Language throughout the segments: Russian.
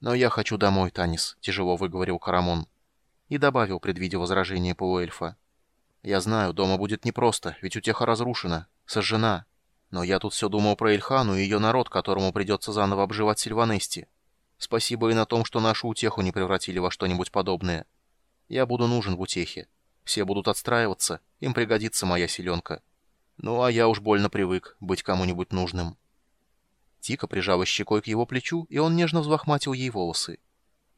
«Но я хочу домой, Танис», — тяжело выговорил Карамон. И добавил, предвидя возражение полуэльфа. «Я знаю, дома будет непросто, ведь утеха разрушена, сожжена. Но я тут все думал про Эльхану и ее народ, которому придется заново обживать Сильванести. Спасибо и на том, что нашу утеху не превратили во что-нибудь подобное. Я буду нужен в утехе. Все будут отстраиваться, им пригодится моя селенка. Ну, а я уж больно привык быть кому-нибудь нужным». Тика прижала щекой к его плечу, и он нежно взлохматил ей волосы.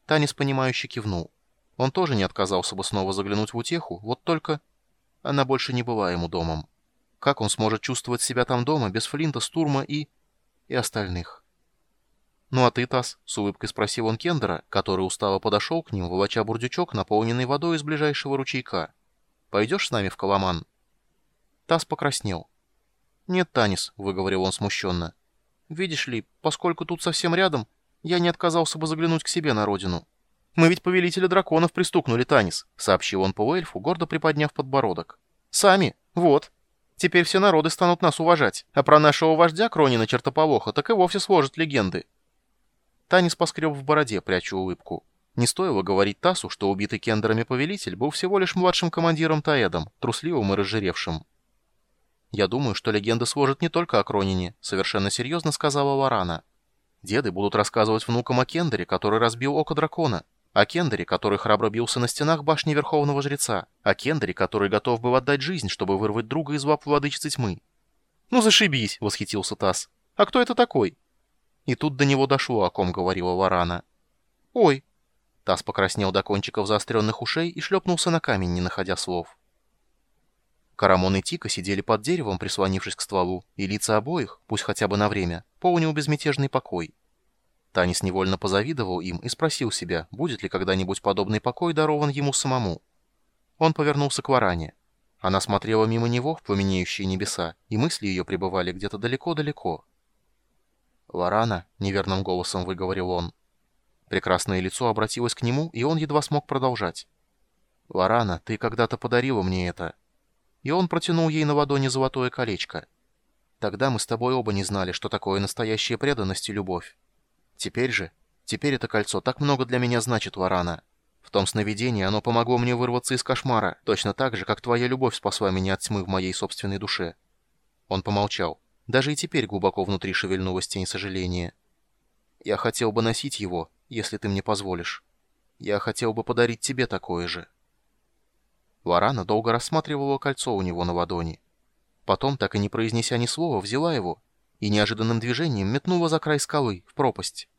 Танис, понимающе кивнул. Он тоже не отказался бы снова заглянуть в утеху, вот только... Она больше не была ему домом. Как он сможет чувствовать себя там дома, без Флинта, Стурма и... и остальных? «Ну а ты, Тасс?» — с улыбкой спросил он Кендера, который устало подошел к ним, волоча бурдючок, наполненный водой из ближайшего ручейка. «Пойдешь с нами в Коломан?» Тасс покраснел. «Нет, Танис», — выговорил он смущенно. Видишь ли, поскольку тут совсем рядом, я не отказался бы заглянуть к себе на родину. Мы ведь повелителя драконов пристукнули, Танис, сообщил он полуэльфу, гордо приподняв подбородок. Сами, вот. Теперь все народы станут нас уважать, а про нашего вождя Кронина Чертополоха так и вовсе сложат легенды. Танис поскреб в бороде, пряча улыбку. Не стоило говорить Тасу, что убитый кендерами повелитель был всего лишь младшим командиром Таэдом, трусливым и разжиревшим. «Я думаю, что легенда сложит не только о Кронине», — совершенно серьезно сказала Лорана. «Деды будут рассказывать внукам о Кендере, который разбил око дракона, о Кендере, который храбро бился на стенах башни Верховного Жреца, о Кендере, который готов был отдать жизнь, чтобы вырвать друга из лап владычицы тьмы». «Ну зашибись!» — восхитился Тасс. «А кто это такой?» И тут до него дошло, о ком говорила Лорана. «Ой!» Тасс покраснел до кончиков заостренных ушей и шлепнулся на камень, не находя слов. Карамон и Тика сидели под деревом, прислонившись к стволу, и лица обоих, пусть хотя бы на время, полнил безмятежный покой. Танис невольно позавидовал им и спросил себя, будет ли когда-нибудь подобный покой дарован ему самому. Он повернулся к Варане. Она смотрела мимо него в пламенеющие небеса, и мысли ее пребывали где-то далеко-далеко. «Варана», — неверным голосом выговорил он. Прекрасное лицо обратилось к нему, и он едва смог продолжать. «Варана, ты когда-то подарила мне это и он протянул ей на ладони золотое колечко. Тогда мы с тобой оба не знали, что такое настоящая преданность и любовь. Теперь же, теперь это кольцо так много для меня значит, Варана. В том сновидении оно помогло мне вырваться из кошмара, точно так же, как твоя любовь спасла меня от тьмы в моей собственной душе. Он помолчал. Даже и теперь глубоко внутри шевельнулась тень сожаления. Я хотел бы носить его, если ты мне позволишь. Я хотел бы подарить тебе такое же. Варана долго рассматривала кольцо у него на ладони. Потом, так и не произнеся ни слова, взяла его и неожиданным движением метнула за край скалы, в пропасть.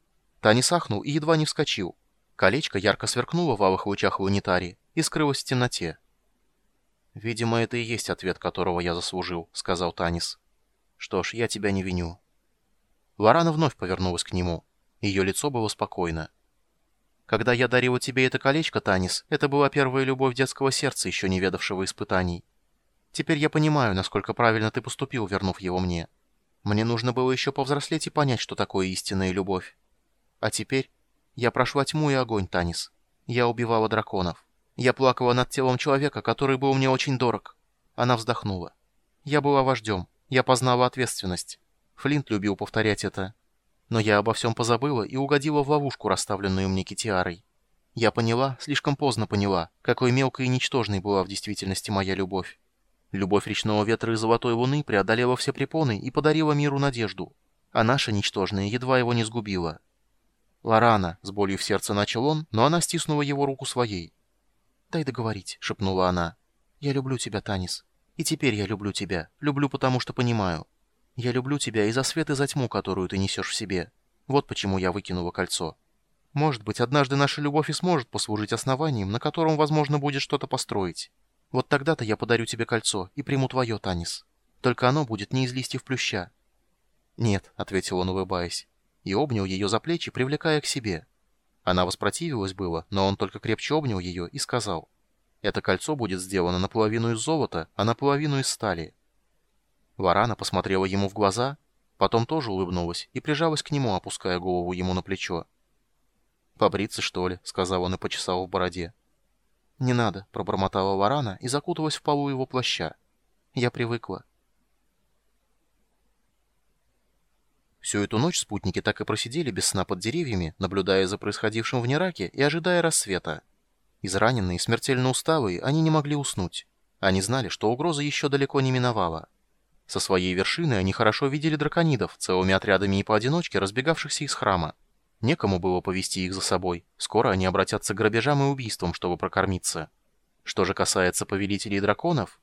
Та не сахнул и едва не вскочил. Колечко ярко сверкнуло в алых лучах лунитари и скрылось в темноте. «Видимо, это и есть ответ, которого я заслужил», — сказал Танис. «Что ж, я тебя не виню». Варана вновь повернулась к нему. Ее лицо было спокойно. Когда я дарила тебе это колечко, Танис, это была первая любовь детского сердца, еще не ведавшего испытаний. Теперь я понимаю, насколько правильно ты поступил, вернув его мне. Мне нужно было еще повзрослеть и понять, что такое истинная любовь. А теперь я прошла тьму и огонь, Танис. Я убивала драконов. Я плакала над телом человека, который был мне очень дорог. Она вздохнула. Я была вождем. Я познала ответственность. Флинт любил повторять это. Но я обо всем позабыла и угодила в ловушку, расставленную мне Китиарой. Я поняла, слишком поздно поняла, какой мелкой и ничтожной была в действительности моя любовь. Любовь речного ветра и золотой луны преодолела все препоны и подарила миру надежду. А наша ничтожная едва его не сгубила. «Лорана», — с болью в сердце начал он, но она стиснула его руку своей. «Дай договорить», — шепнула она. «Я люблю тебя, Танис. И теперь я люблю тебя. Люблю, потому что понимаю. Я люблю тебя и за свет, и за тьму, которую ты несешь в себе. Вот почему я выкинула кольцо. Может быть, однажды наша любовь и сможет послужить основанием, на котором, возможно, будет что-то построить. Вот тогда-то я подарю тебе кольцо и приму твое, Танис. Только оно будет не из листьев плюща». «Нет», — ответил он, улыбаясь, и обнял ее за плечи, привлекая к себе. Она воспротивилась было, но он только крепче обнял ее и сказал, «Это кольцо будет сделано наполовину из золота, а наполовину из стали». Варана посмотрела ему в глаза, потом тоже улыбнулась и прижалась к нему, опуская голову ему на плечо. «Побриться, что ли?» — сказал он и почесал в бороде. «Не надо», — пробормотала Варана и закуталась в полу его плаща. «Я привыкла». Всю эту ночь спутники так и просидели без сна под деревьями, наблюдая за происходившим в Нераке и ожидая рассвета. Израненные, смертельно усталые, они не могли уснуть. Они знали, что угроза еще далеко не миновала. Со своей вершины они хорошо видели драконидов, целыми отрядами и поодиночке разбегавшихся из храма. Некому было повести их за собой. Скоро они обратятся к грабежам и убийствам, чтобы прокормиться. Что же касается повелителей драконов,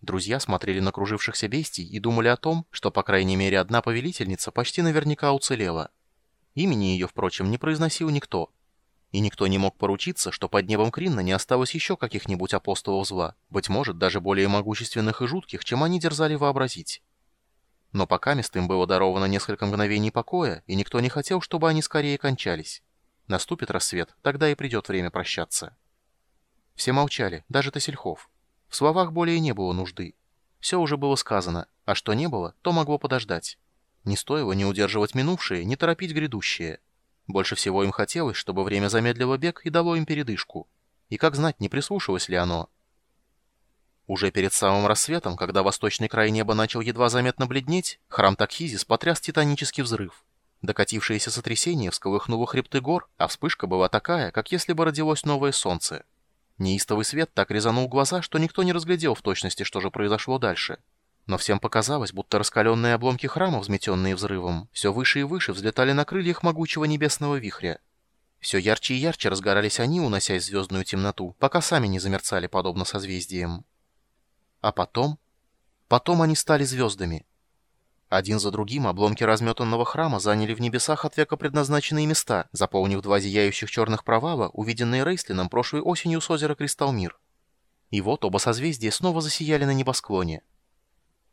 Друзья смотрели на кружившихся бестий и думали о том, что, по крайней мере, одна повелительница почти наверняка уцелела. Имени ее, впрочем, не произносил никто. И никто не мог поручиться, что под небом Кринна не осталось еще каких-нибудь апостолов зла, быть может, даже более могущественных и жутких, чем они дерзали вообразить. Но пока мест им было даровано несколько мгновений покоя, и никто не хотел, чтобы они скорее кончались. Наступит рассвет, тогда и придет время прощаться. Все молчали, даже Тасельхов. В словах более не было нужды. Все уже было сказано, а что не было, то могло подождать. Не стоило не удерживать минувшее, не торопить грядущее. Больше всего им хотелось, чтобы время замедлило бег и дало им передышку. И как знать, не прислушалось ли оно. Уже перед самым рассветом, когда восточный край неба начал едва заметно бледнеть, храм Такхизис потряс титанический взрыв. Докатившееся сотрясение всколыхнуло хребты гор, а вспышка была такая, как если бы родилось новое солнце. Неистовый свет так резанул глаза, что никто не разглядел в точности, что же произошло дальше. Но всем показалось, будто раскаленные обломки храма, взметенные взрывом, все выше и выше взлетали на крыльях могучего небесного вихря. Все ярче и ярче разгорались они, уносясь в звездную темноту, пока сами не замерцали, подобно созвездиям. А потом... Потом они стали звездами. Один за другим обломки разметанного храма заняли в небесах от века предназначенные места, заполнив два зияющих черных провала, увиденные Рейслином прошлой осенью с озера Кристалмир. И вот оба созвездия снова засияли на небосклоне.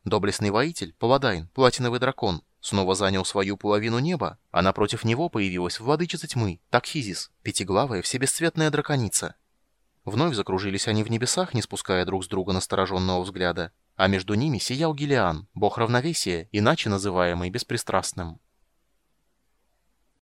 Доблестный воитель, Паладайн, платиновый дракон, снова занял свою половину неба, а напротив него появилась владычица тьмы, Такхизис, пятиглавая всебесцветная драконица. Вновь закружились они в небесах, не спуская друг с друга настороженного взгляда, а между ними сиял Гелиан, бог равновесия, иначе называемый беспристрастным.